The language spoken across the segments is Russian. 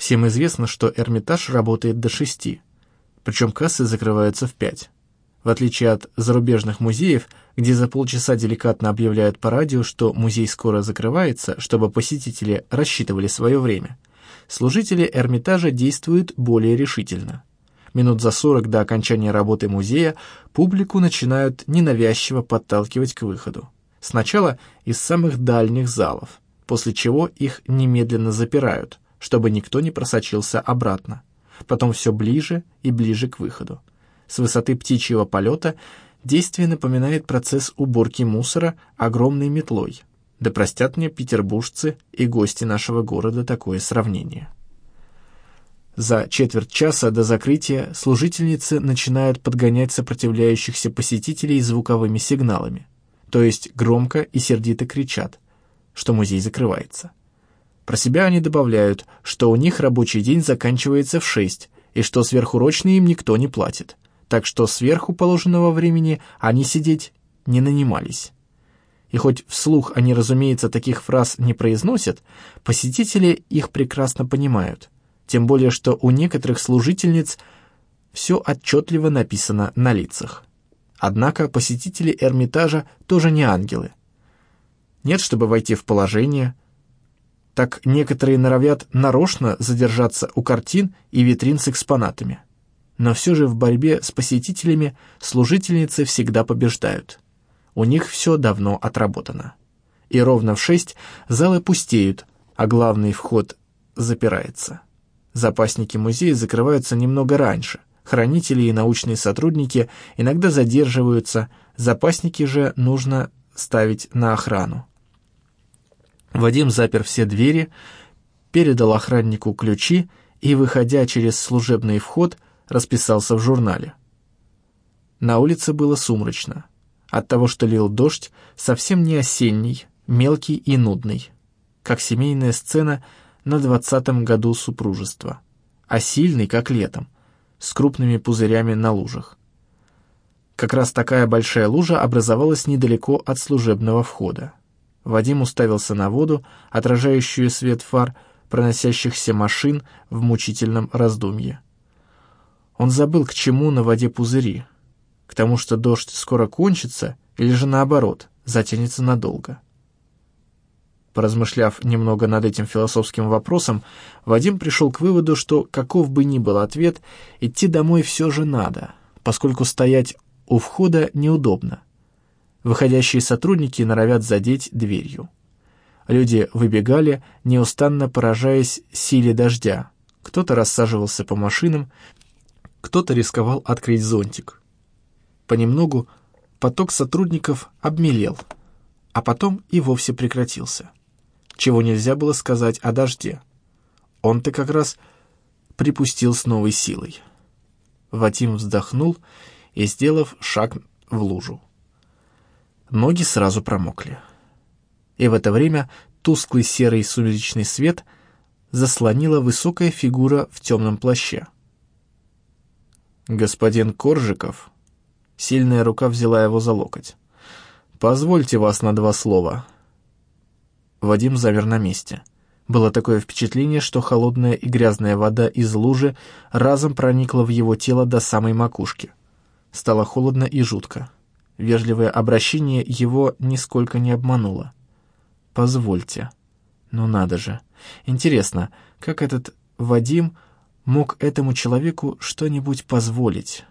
Всем известно, что Эрмитаж работает до шести, причем кассы закрываются в пять. В отличие от зарубежных музеев, где за полчаса деликатно объявляют по радио, что музей скоро закрывается, чтобы посетители рассчитывали свое время, служители Эрмитажа действуют более решительно. Минут за сорок до окончания работы музея публику начинают ненавязчиво подталкивать к выходу. Сначала из самых дальних залов, после чего их немедленно запирают, чтобы никто не просочился обратно. Потом все ближе и ближе к выходу. С высоты птичьего полета действие напоминает процесс уборки мусора огромной метлой. Да простят мне петербуржцы и гости нашего города такое сравнение. За четверть часа до закрытия служительницы начинают подгонять сопротивляющихся посетителей звуковыми сигналами, то есть громко и сердито кричат, что музей закрывается. Про себя они добавляют, что у них рабочий день заканчивается в шесть и что сверхурочные им никто не платит, так что сверху положенного времени они сидеть не нанимались. И хоть вслух они, разумеется, таких фраз не произносят, посетители их прекрасно понимают – тем более что у некоторых служительниц все отчетливо написано на лицах. Однако посетители Эрмитажа тоже не ангелы. Нет, чтобы войти в положение, так некоторые норовят нарочно задержаться у картин и витрин с экспонатами. Но все же в борьбе с посетителями служительницы всегда побеждают. У них все давно отработано. И ровно в шесть залы пустеют, а главный вход запирается. Запасники музея закрываются немного раньше. Хранители и научные сотрудники иногда задерживаются, запасники же нужно ставить на охрану. Вадим запер все двери, передал охраннику ключи и, выходя через служебный вход, расписался в журнале. На улице было сумрачно. От того, что лил дождь, совсем не осенний, мелкий и нудный. Как семейная сцена – на двадцатом году супружества, а сильный, как летом, с крупными пузырями на лужах. Как раз такая большая лужа образовалась недалеко от служебного входа. Вадим уставился на воду, отражающую свет фар проносящихся машин в мучительном раздумье. Он забыл, к чему на воде пузыри. К тому, что дождь скоро кончится, или же наоборот, затянется надолго. Поразмышляв немного над этим философским вопросом, Вадим пришел к выводу, что, каков бы ни был ответ, идти домой все же надо, поскольку стоять у входа неудобно. Выходящие сотрудники норовят задеть дверью. Люди выбегали, неустанно поражаясь силе дождя. Кто-то рассаживался по машинам, кто-то рисковал открыть зонтик. Понемногу поток сотрудников обмелел, а потом и вовсе прекратился чего нельзя было сказать о дожде. Он-то как раз припустил с новой силой. Ватим вздохнул и, сделав шаг в лужу. Ноги сразу промокли. И в это время тусклый серый сумеречный свет заслонила высокая фигура в темном плаще. «Господин Коржиков», сильная рука взяла его за локоть, «позвольте вас на два слова». Вадим замер на месте. Было такое впечатление, что холодная и грязная вода из лужи разом проникла в его тело до самой макушки. Стало холодно и жутко. Вежливое обращение его нисколько не обмануло. «Позвольте». Ну надо же. Интересно, как этот Вадим мог этому человеку что-нибудь позволить?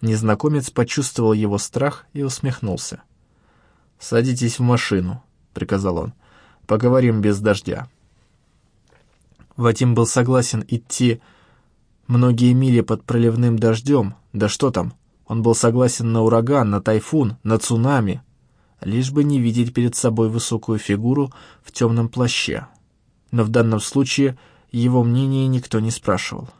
Незнакомец почувствовал его страх и усмехнулся. «Садитесь в машину», — приказал он. «Поговорим без дождя». Вадим был согласен идти многие мили под проливным дождем, да что там, он был согласен на ураган, на тайфун, на цунами, лишь бы не видеть перед собой высокую фигуру в темном плаще. Но в данном случае его мнение никто не спрашивал.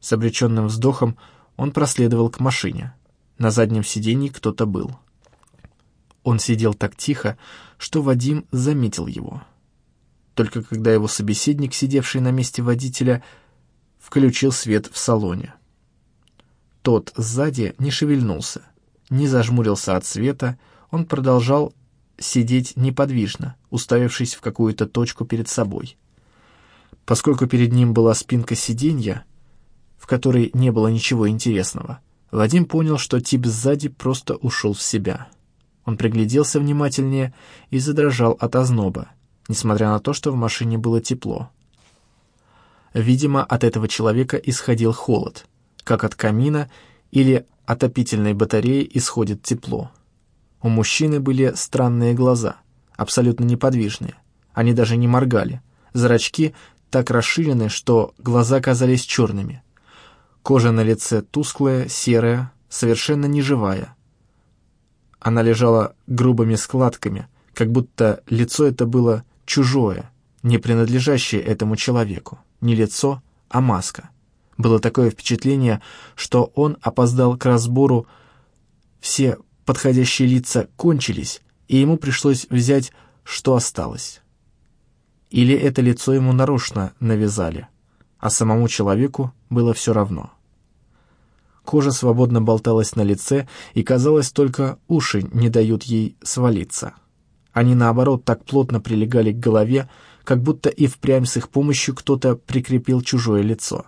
С обреченным вздохом он проследовал к машине. На заднем сиденье кто-то был. Он сидел так тихо, что Вадим заметил его. Только когда его собеседник, сидевший на месте водителя, включил свет в салоне. Тот сзади не шевельнулся, не зажмурился от света, он продолжал сидеть неподвижно, уставившись в какую-то точку перед собой. Поскольку перед ним была спинка сиденья, в которой не было ничего интересного, Вадим понял, что тип сзади просто ушел в себя. Он пригляделся внимательнее и задрожал от озноба, несмотря на то, что в машине было тепло. Видимо, от этого человека исходил холод, как от камина или отопительной батареи исходит тепло. У мужчины были странные глаза, абсолютно неподвижные. Они даже не моргали. Зрачки так расширены, что глаза казались черными. Кожа на лице тусклая, серая, совершенно неживая. Она лежала грубыми складками, как будто лицо это было чужое, не принадлежащее этому человеку. Не лицо, а маска. Было такое впечатление, что он опоздал к разбору, все подходящие лица кончились, и ему пришлось взять, что осталось. Или это лицо ему нарочно навязали, а самому человеку было все равно. Кожа свободно болталась на лице, и, казалось, только уши не дают ей свалиться. Они, наоборот, так плотно прилегали к голове, как будто и впрямь с их помощью кто-то прикрепил чужое лицо.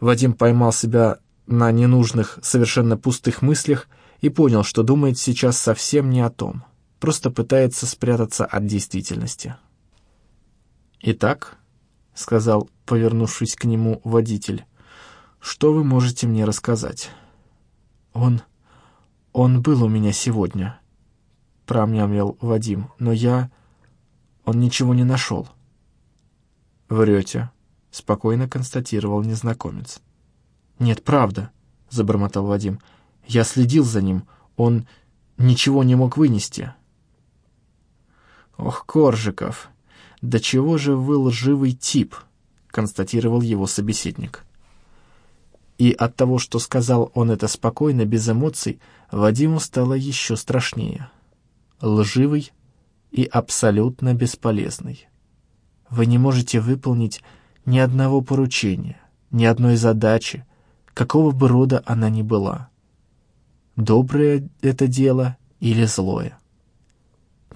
Вадим поймал себя на ненужных, совершенно пустых мыслях и понял, что думает сейчас совсем не о том, просто пытается спрятаться от действительности. «Итак», — сказал, повернувшись к нему водитель, — «что вы можете мне рассказать?» «Он... он был у меня сегодня», — промямлил Вадим, — «но я... он ничего не нашел». «Врете», — спокойно констатировал незнакомец. «Нет, правда», — забормотал Вадим. «Я следил за ним. Он ничего не мог вынести». «Ох, Коржиков, да чего же вы лживый тип», — констатировал его собеседник. И от того, что сказал он это спокойно, без эмоций, Вадиму стало еще страшнее. Лживый и абсолютно бесполезный. Вы не можете выполнить ни одного поручения, ни одной задачи, какого бы рода она ни была. Доброе это дело или злое.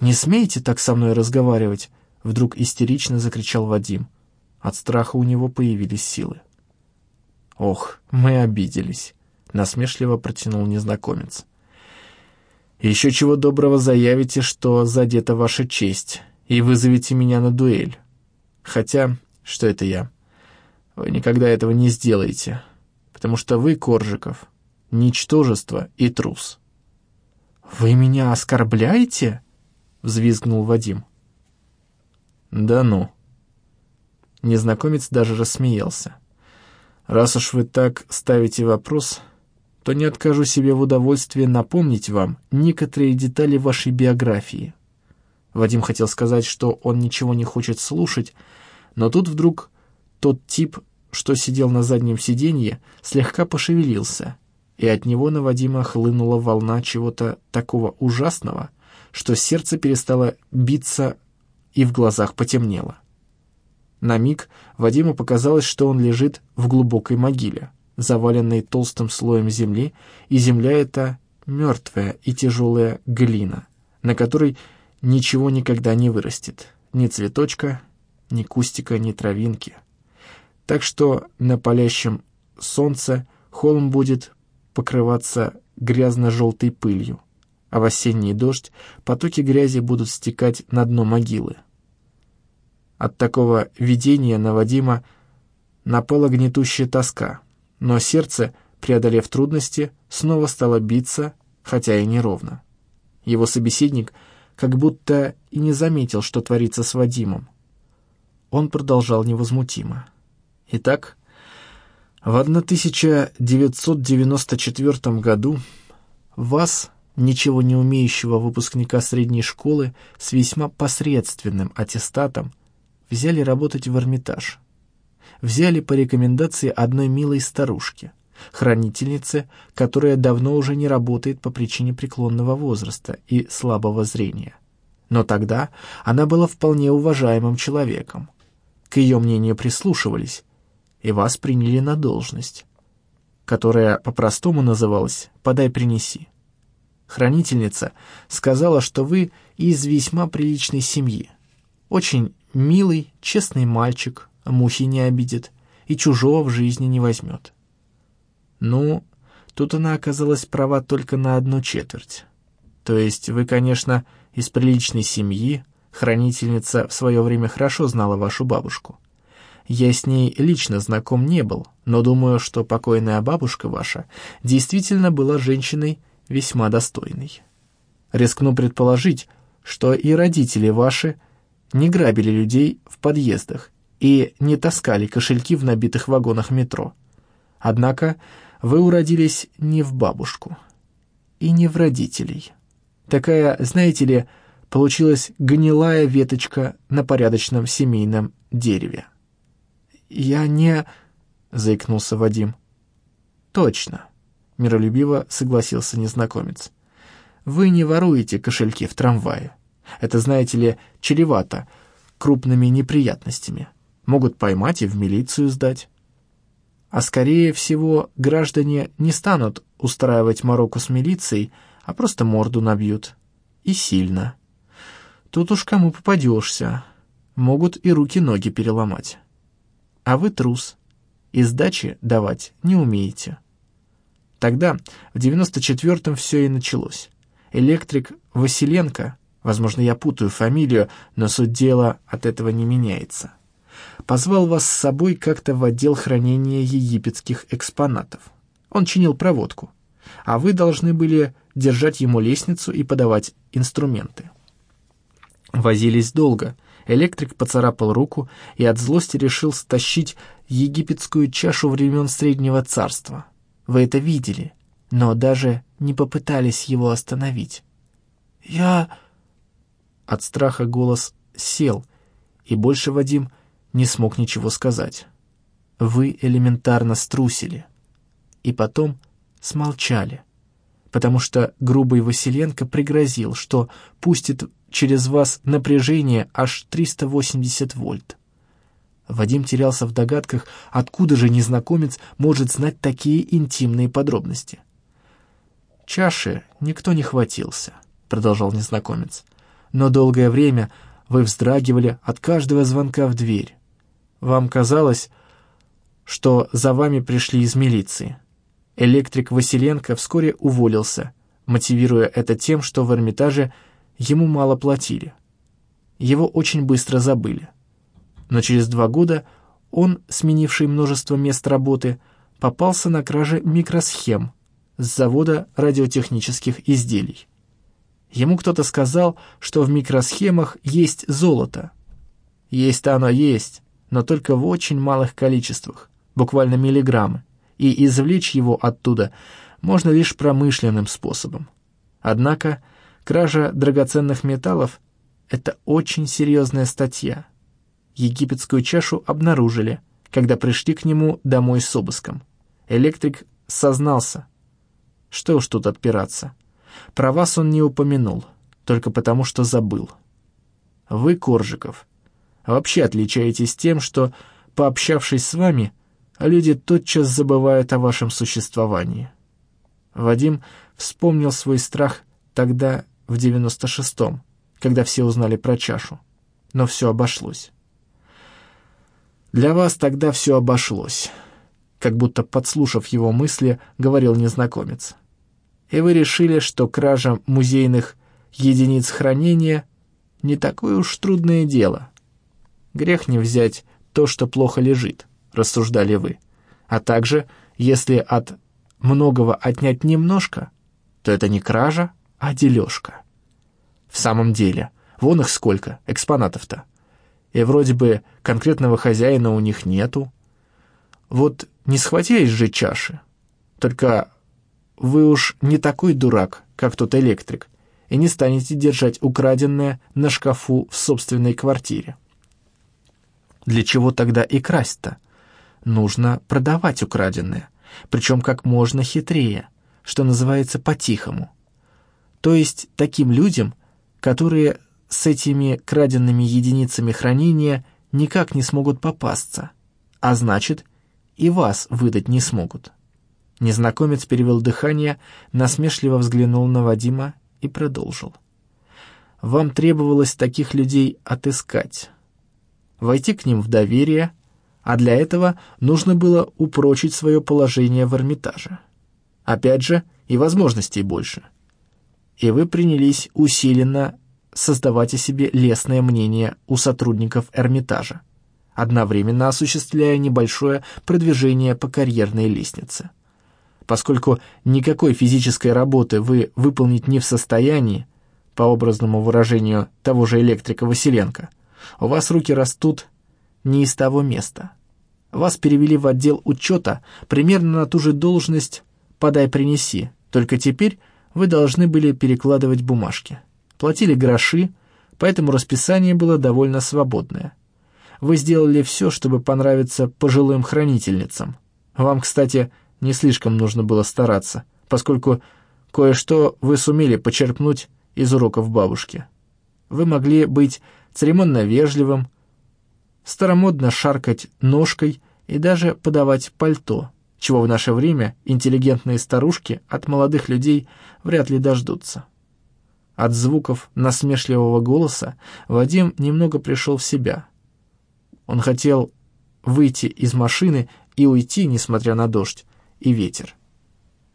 «Не смейте так со мной разговаривать!» — вдруг истерично закричал Вадим. От страха у него появились силы. «Ох, мы обиделись!» — насмешливо протянул незнакомец. «Еще чего доброго заявите, что задета ваша честь, и вызовете меня на дуэль. Хотя что это я. Вы никогда этого не сделаете, потому что вы, Коржиков, ничтожество и трус. «Вы меня оскорбляете?» — взвизгнул Вадим. «Да ну». Незнакомец даже рассмеялся. «Раз уж вы так ставите вопрос, то не откажу себе в удовольствии напомнить вам некоторые детали вашей биографии». Вадим хотел сказать, что он ничего не хочет слушать, но тут вдруг тот тип, что сидел на заднем сиденье, слегка пошевелился, и от него на Вадима хлынула волна чего-то такого ужасного, что сердце перестало биться и в глазах потемнело. На миг Вадиму показалось, что он лежит в глубокой могиле, заваленной толстым слоем земли, и земля эта мертвая и тяжелая глина, на которой ничего никогда не вырастет, ни цветочка, ни кустика, ни травинки. Так что на палящем солнце холм будет покрываться грязно-желтой пылью, а в осенний дождь потоки грязи будут стекать на дно могилы. От такого видения на Вадима напала гнетущая тоска, но сердце, преодолев трудности, снова стало биться, хотя и неровно. Его собеседник как будто и не заметил, что творится с Вадимом, он продолжал невозмутимо. Итак, в 1994 году вас, ничего не умеющего выпускника средней школы с весьма посредственным аттестатом, взяли работать в Эрмитаж. Взяли по рекомендации одной милой старушки, хранительницы, которая давно уже не работает по причине преклонного возраста и слабого зрения. Но тогда она была вполне уважаемым человеком к ее мнению прислушивались, и вас приняли на должность, которая по-простому называлась «подай, принеси». Хранительница сказала, что вы из весьма приличной семьи. Очень милый, честный мальчик, мухи не обидит и чужого в жизни не возьмет. Ну, тут она оказалась права только на одну четверть. То есть вы, конечно, из приличной семьи, хранительница в свое время хорошо знала вашу бабушку. Я с ней лично знаком не был, но думаю, что покойная бабушка ваша действительно была женщиной весьма достойной. Рискну предположить, что и родители ваши не грабили людей в подъездах и не таскали кошельки в набитых вагонах метро. Однако вы уродились не в бабушку и не в родителей. Такая, знаете ли, получилась гнилая веточка на порядочном семейном дереве. «Я не...» — заикнулся Вадим. «Точно», — миролюбиво согласился незнакомец. «Вы не воруете кошельки в трамвае. Это, знаете ли, чревато крупными неприятностями. Могут поймать и в милицию сдать. А скорее всего, граждане не станут устраивать мороку с милицией, а просто морду набьют. И сильно. Тут уж кому попадешься. Могут и руки-ноги переломать. А вы трус. И сдачи давать не умеете. Тогда, в 94-м, все и началось. Электрик Василенко Возможно, я путаю фамилию, но суть дела от этого не меняется. Позвал вас с собой как-то в отдел хранения египетских экспонатов. Он чинил проводку, а вы должны были держать ему лестницу и подавать инструменты. Возились долго. Электрик поцарапал руку и от злости решил стащить египетскую чашу времен Среднего Царства. Вы это видели, но даже не попытались его остановить. «Я...» От страха голос сел, и больше Вадим не смог ничего сказать. Вы элементарно струсили. И потом смолчали, потому что грубый Василенко пригрозил, что пустит через вас напряжение аж 380 вольт. Вадим терялся в догадках, откуда же незнакомец может знать такие интимные подробности. «Чаши никто не хватился», — продолжал незнакомец но долгое время вы вздрагивали от каждого звонка в дверь. Вам казалось, что за вами пришли из милиции. Электрик Василенко вскоре уволился, мотивируя это тем, что в Эрмитаже ему мало платили. Его очень быстро забыли. Но через два года он, сменивший множество мест работы, попался на краже микросхем с завода радиотехнических изделий. Ему кто-то сказал, что в микросхемах есть золото. Есть-то оно есть, но только в очень малых количествах, буквально миллиграммы, и извлечь его оттуда можно лишь промышленным способом. Однако кража драгоценных металлов — это очень серьезная статья. Египетскую чашу обнаружили, когда пришли к нему домой с обыском. Электрик сознался. Что уж тут отпираться. Про вас он не упомянул, только потому что забыл. Вы, Коржиков, вообще отличаетесь тем, что, пообщавшись с вами, люди тотчас забывают о вашем существовании. Вадим вспомнил свой страх тогда, в девяносто шестом, когда все узнали про чашу. Но все обошлось. Для вас тогда все обошлось, как будто подслушав его мысли, говорил незнакомец и вы решили, что кража музейных единиц хранения не такое уж трудное дело. Грех не взять то, что плохо лежит, рассуждали вы. А также, если от многого отнять немножко, то это не кража, а дележка. В самом деле, вон их сколько, экспонатов-то. И вроде бы конкретного хозяина у них нету. Вот не схватились же чаши, только вы уж не такой дурак, как тот электрик, и не станете держать украденное на шкафу в собственной квартире. Для чего тогда и красть-то? Нужно продавать украденное, причем как можно хитрее, что называется по-тихому. То есть таким людям, которые с этими краденными единицами хранения никак не смогут попасться, а значит, и вас выдать не смогут. Незнакомец перевел дыхание, насмешливо взглянул на Вадима и продолжил. «Вам требовалось таких людей отыскать, войти к ним в доверие, а для этого нужно было упрочить свое положение в Эрмитаже. Опять же, и возможностей больше. И вы принялись усиленно создавать о себе лестное мнение у сотрудников Эрмитажа, одновременно осуществляя небольшое продвижение по карьерной лестнице. Поскольку никакой физической работы вы выполнить не в состоянии, по образному выражению того же электрика Василенко, у вас руки растут не из того места. Вас перевели в отдел учета примерно на ту же должность «подай-принеси», только теперь вы должны были перекладывать бумажки. Платили гроши, поэтому расписание было довольно свободное. Вы сделали все, чтобы понравиться пожилым хранительницам. Вам, кстати, не слишком нужно было стараться, поскольку кое-что вы сумели почерпнуть из уроков бабушки. Вы могли быть церемонно вежливым, старомодно шаркать ножкой и даже подавать пальто, чего в наше время интеллигентные старушки от молодых людей вряд ли дождутся. От звуков насмешливого голоса Вадим немного пришел в себя. Он хотел выйти из машины и уйти, несмотря на дождь и ветер.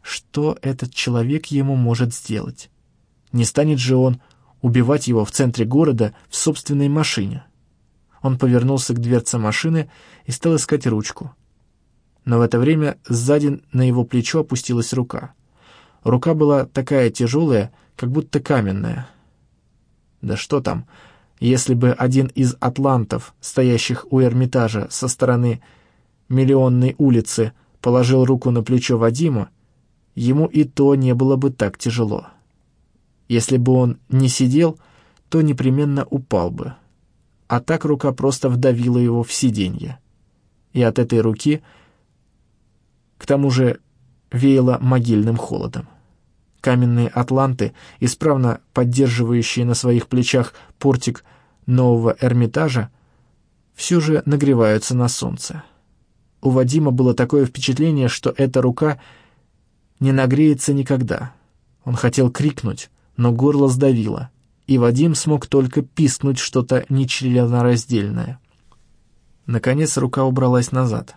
Что этот человек ему может сделать? Не станет же он убивать его в центре города в собственной машине. Он повернулся к дверце машины и стал искать ручку. Но в это время сзади на его плечо опустилась рука. Рука была такая тяжелая, как будто каменная. Да что там, если бы один из атлантов, стоящих у Эрмитажа со стороны Миллионной улицы, положил руку на плечо Вадима, ему и то не было бы так тяжело. Если бы он не сидел, то непременно упал бы. А так рука просто вдавила его в сиденье. И от этой руки, к тому же, веяло могильным холодом. Каменные атланты, исправно поддерживающие на своих плечах портик нового Эрмитажа, все же нагреваются на солнце. У Вадима было такое впечатление, что эта рука не нагреется никогда. Он хотел крикнуть, но горло сдавило, и Вадим смог только пискнуть что-то нечленораздельное. Наконец рука убралась назад,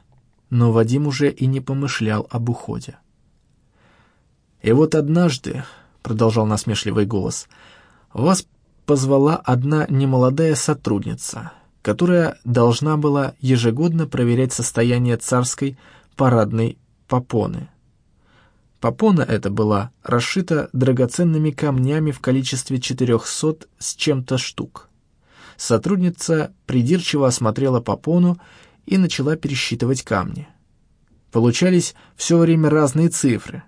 но Вадим уже и не помышлял об уходе. «И вот однажды», — продолжал насмешливый голос, — «вас позвала одна немолодая сотрудница, которая должна была ежегодно проверять состояние царской парадной попоны». Попона эта была расшита драгоценными камнями в количестве 400 с чем-то штук. Сотрудница придирчиво осмотрела попону и начала пересчитывать камни. Получались все время разные цифры,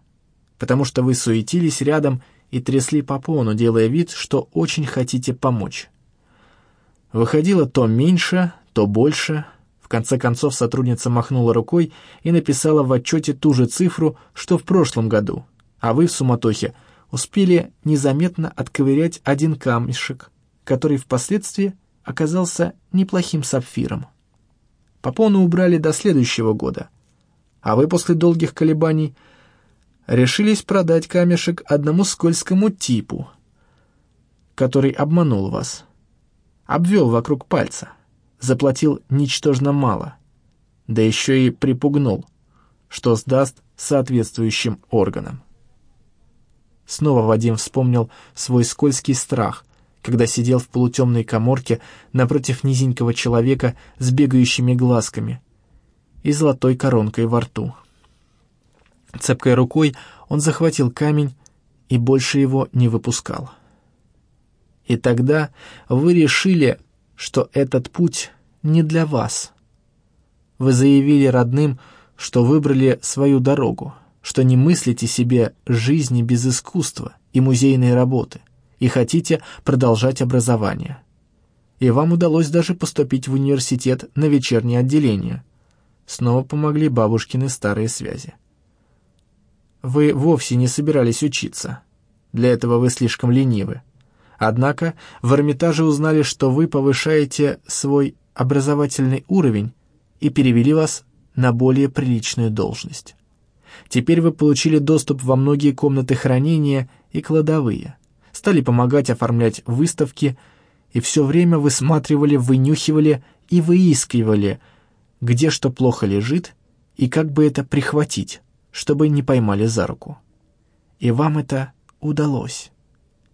потому что вы суетились рядом и трясли попону, делая вид, что очень хотите помочь. Выходило то меньше, то больше — конце концов сотрудница махнула рукой и написала в отчете ту же цифру, что в прошлом году, а вы в суматохе успели незаметно отковырять один камешек, который впоследствии оказался неплохим сапфиром. Попону убрали до следующего года, а вы после долгих колебаний решились продать камешек одному скользкому типу, который обманул вас, обвел вокруг пальца заплатил ничтожно мало, да еще и припугнул, что сдаст соответствующим органам. Снова Вадим вспомнил свой скользкий страх, когда сидел в полутемной коморке напротив низенького человека с бегающими глазками и золотой коронкой во рту. Цепкой рукой он захватил камень и больше его не выпускал. И тогда вы решили что этот путь не для вас. Вы заявили родным, что выбрали свою дорогу, что не мыслите себе жизни без искусства и музейной работы и хотите продолжать образование. И вам удалось даже поступить в университет на вечернее отделение. Снова помогли бабушкины старые связи. Вы вовсе не собирались учиться. Для этого вы слишком ленивы. Однако в Эрмитаже узнали, что вы повышаете свой образовательный уровень и перевели вас на более приличную должность. Теперь вы получили доступ во многие комнаты хранения и кладовые, стали помогать оформлять выставки и все время высматривали, вынюхивали и выискивали где что плохо лежит и как бы это прихватить, чтобы не поймали за руку. И вам это удалось.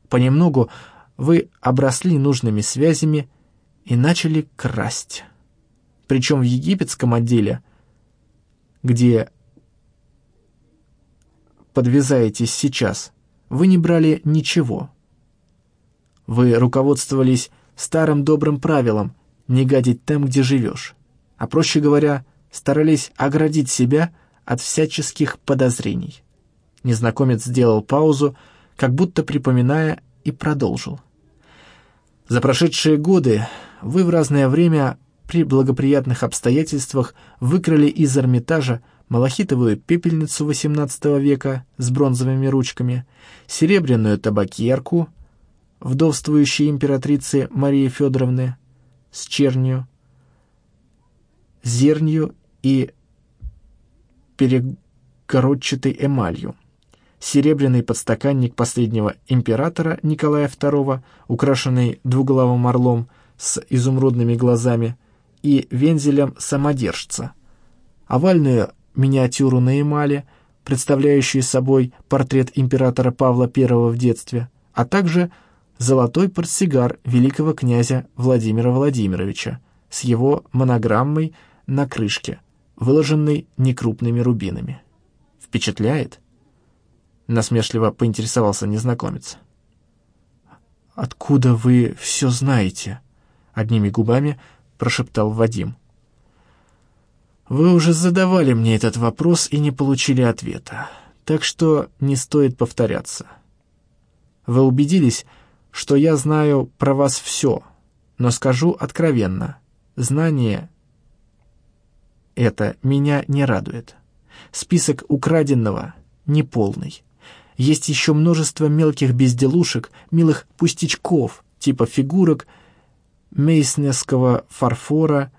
Понемногу вы обросли нужными связями и начали красть. Причем в египетском отделе, где подвязаетесь сейчас, вы не брали ничего. Вы руководствовались старым добрым правилом не гадить там, где живешь, а, проще говоря, старались оградить себя от всяческих подозрений. Незнакомец сделал паузу, как будто припоминая, и продолжил. За прошедшие годы вы в разное время при благоприятных обстоятельствах выкрали из Эрмитажа малахитовую пепельницу XVIII века с бронзовыми ручками, серебряную табакерку вдовствующей императрицы Марии Федоровны с чернью, зернью и перегородчатой эмалью, серебряный подстаканник последнего императора Николая II, украшенный двуглавым орлом с изумрудными глазами, и вензелем самодержца, овальную миниатюру на эмали, представляющую собой портрет императора Павла I в детстве, а также золотой портсигар великого князя Владимира Владимировича с его монограммой на крышке, выложенной некрупными рубинами. Впечатляет? Насмешливо поинтересовался незнакомец. «Откуда вы все знаете?» Одними губами прошептал Вадим. «Вы уже задавали мне этот вопрос и не получили ответа, так что не стоит повторяться. Вы убедились, что я знаю про вас все, но скажу откровенно, знание это меня не радует. Список украденного неполный. Есть еще множество мелких безделушек, милых пустячков, типа фигурок, мейснесского фарфора,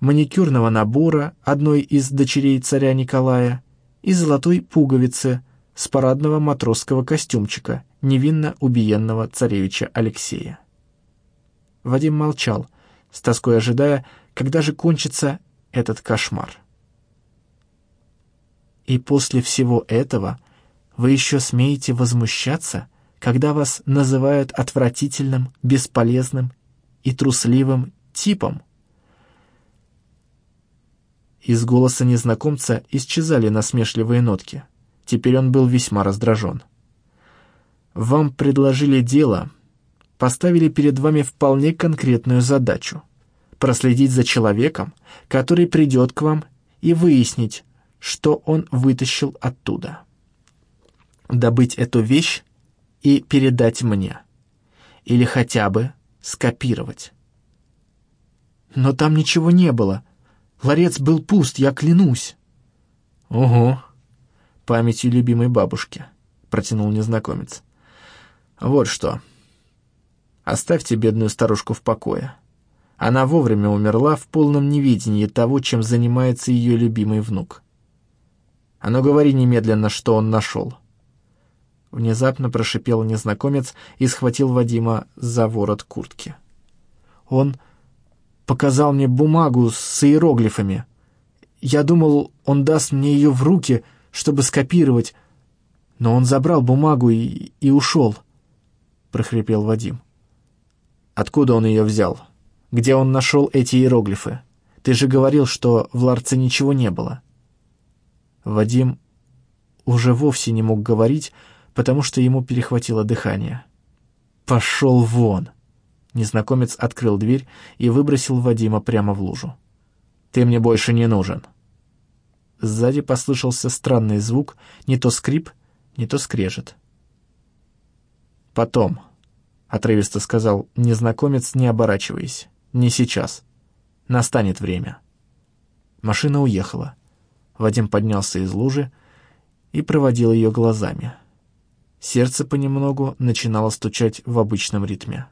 маникюрного набора одной из дочерей царя Николая и золотой пуговицы с парадного матросского костюмчика невинно убиенного царевича Алексея. Вадим молчал, с тоской ожидая, когда же кончится этот кошмар. И после всего этого вы еще смеете возмущаться, когда вас называют отвратительным, бесполезным и трусливым типом? Из голоса незнакомца исчезали насмешливые нотки. Теперь он был весьма раздражен. «Вам предложили дело, поставили перед вами вполне конкретную задачу — проследить за человеком, который придет к вам и выяснить, что он вытащил оттуда. Добыть эту вещь и передать мне. Или хотя бы скопировать. Но там ничего не было. Ларец был пуст, я клянусь. «Ого, памятью любимой бабушки», — протянул незнакомец. «Вот что. Оставьте бедную старушку в покое. Она вовремя умерла в полном невидении того, чем занимается ее любимый внук. «А ну говори немедленно, что он нашел». Внезапно прошипел незнакомец и схватил Вадима за ворот куртки. «Он показал мне бумагу с иероглифами. Я думал, он даст мне ее в руки, чтобы скопировать, но он забрал бумагу и, и ушел», — прохрипел Вадим. «Откуда он ее взял? Где он нашел эти иероглифы? Ты же говорил, что в ларце ничего не было». Вадим уже вовсе не мог говорить, потому что ему перехватило дыхание. «Пошел вон!» Незнакомец открыл дверь и выбросил Вадима прямо в лужу. «Ты мне больше не нужен!» Сзади послышался странный звук, не то скрип, не то скрежет. «Потом», — отрывисто сказал незнакомец, не оборачиваясь, — «не сейчас. Настанет время». Машина уехала. Вадим поднялся из лужи и проводил ее глазами. Сердце понемногу начинало стучать в обычном ритме.